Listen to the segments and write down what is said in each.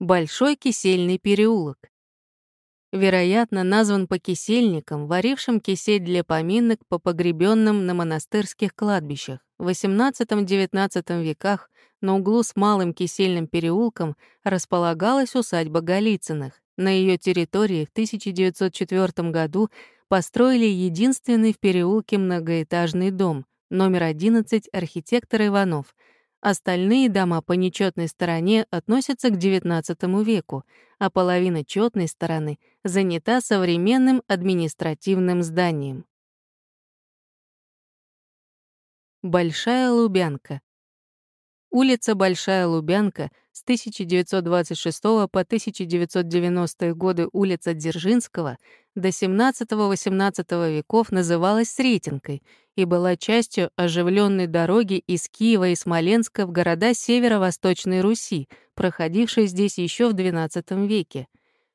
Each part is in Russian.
Большой кисельный переулок. Вероятно, назван по кисельникам, варившим кисель для поминок по погребенным на монастырских кладбищах. В XVIII-XIX веках на углу с Малым Кисельным переулком располагалась усадьба Голицыных. На ее территории в 1904 году построили единственный в переулке многоэтажный дом, номер 11, архитектор Иванов — Остальные дома по нечетной стороне относятся к XIX веку, а половина четной стороны занята современным административным зданием. Большая Лубянка. Улица Большая Лубянка с 1926 по 1990 годы улица Дзержинского до 17-18 веков называлась Сретенкой и была частью оживленной дороги из Киева и Смоленска в города северо-восточной Руси, проходившей здесь еще в XII веке.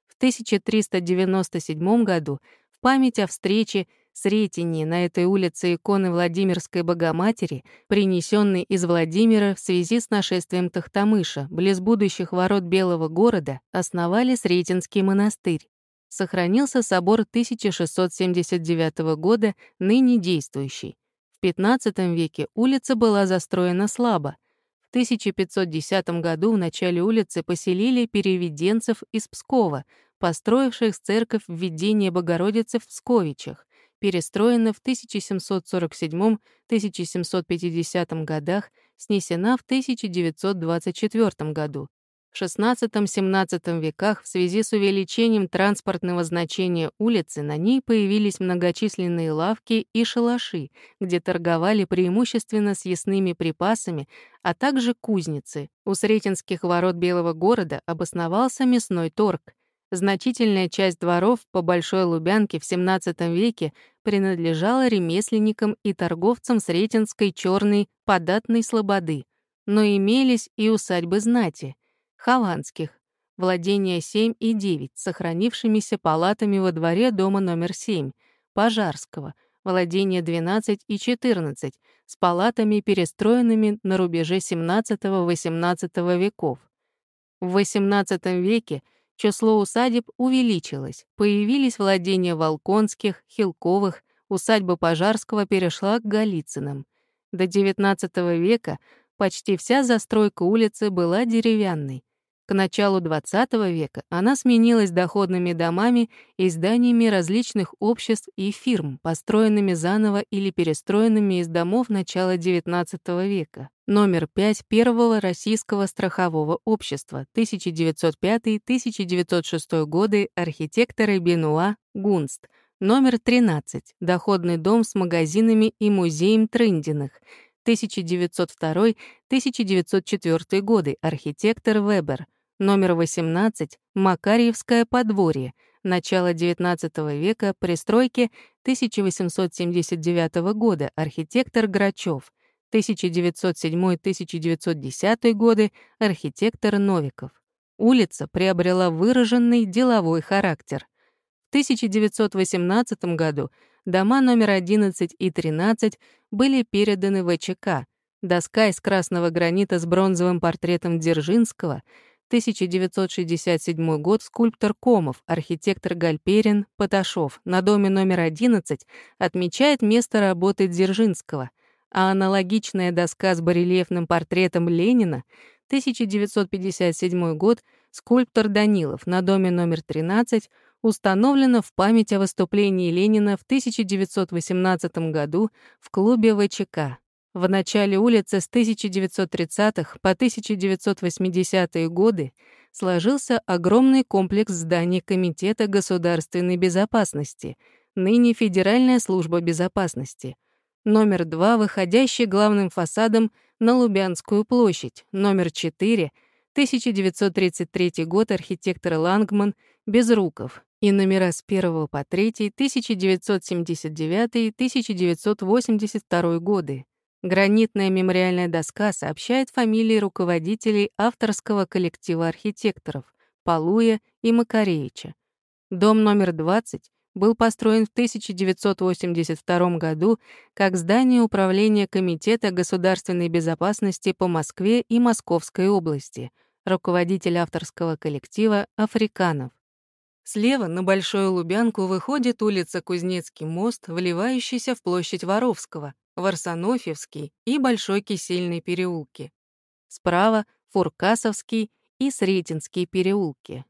В 1397 году в память о встрече Сретении на этой улице иконы Владимирской Богоматери, принесенной из Владимира в связи с нашествием Тахтамыша, близ будущих ворот Белого города, основали Сретенский монастырь. Сохранился собор 1679 года, ныне действующий. В XV веке улица была застроена слабо. В 1510 году в начале улицы поселили переведенцев из Пскова, построивших церковь введения Богородицы в Псковичах перестроена в 1747-1750 годах, снесена в 1924 году. В XVI-XVII веках в связи с увеличением транспортного значения улицы на ней появились многочисленные лавки и шалаши, где торговали преимущественно съестными припасами, а также кузницы. У Сретенских ворот Белого города обосновался мясной торг — Значительная часть дворов по Большой Лубянке в XVII веке принадлежала ремесленникам и торговцам Сретенской черной податной слободы, но имелись и усадьбы знати, хованских, владения 7 и 9, сохранившимися палатами во дворе дома номер 7, Пожарского, владения 12 и 14, с палатами, перестроенными на рубеже XVII-XVIII веков. В XVIII веке Число усадеб увеличилось, появились владения Волконских, Хилковых, усадьба Пожарского перешла к Голицыным. До XIX века почти вся застройка улицы была деревянной. К началу XX века она сменилась доходными домами и зданиями различных обществ и фирм, построенными заново или перестроенными из домов начала XIX века. Номер 5 Первого Российского страхового общества, 1905-1906 годы, архитекторы Бенуа, Гунст. Номер 13 Доходный дом с магазинами и музеем Трындиных, 1902-1904 годы, архитектор Вебер. Номер 18 Макарьевское подворье, начало XIX века, пристройки 1879 года, архитектор Грачев. 1907-1910 годы, архитектор Новиков. Улица приобрела выраженный деловой характер. В 1918 году дома номер 11 и 13 были переданы ВЧК. Доска из красного гранита с бронзовым портретом Дзержинского, 1967 год, скульптор Комов, архитектор Гальперин, Поташов на доме номер 11 отмечает место работы Дзержинского, а аналогичная доска с барельефным портретом Ленина, 1957 год, скульптор Данилов на доме номер 13 установлена в память о выступлении Ленина в 1918 году в клубе ВЧК. В начале улицы с 1930-х по 1980-е годы сложился огромный комплекс зданий Комитета государственной безопасности, ныне Федеральная служба безопасности. Номер 2, выходящий главным фасадом на Лубянскую площадь. Номер 4, 1933 год, архитектор Лангман, Безруков и номера с 1 по 3, 1979-1982 годы. Гранитная мемориальная доска сообщает фамилии руководителей авторского коллектива архитекторов Палуя и Макаревича. Дом номер 20 был построен в 1982 году как здание управления Комитета государственной безопасности по Москве и Московской области. руководитель авторского коллектива «Африканов». Слева на Большую Лубянку выходит улица Кузнецкий мост, вливающийся в площадь Воровского, Варсонофьевский и Большой Кисельный переулки. Справа — Фуркасовский и Сретенские переулки.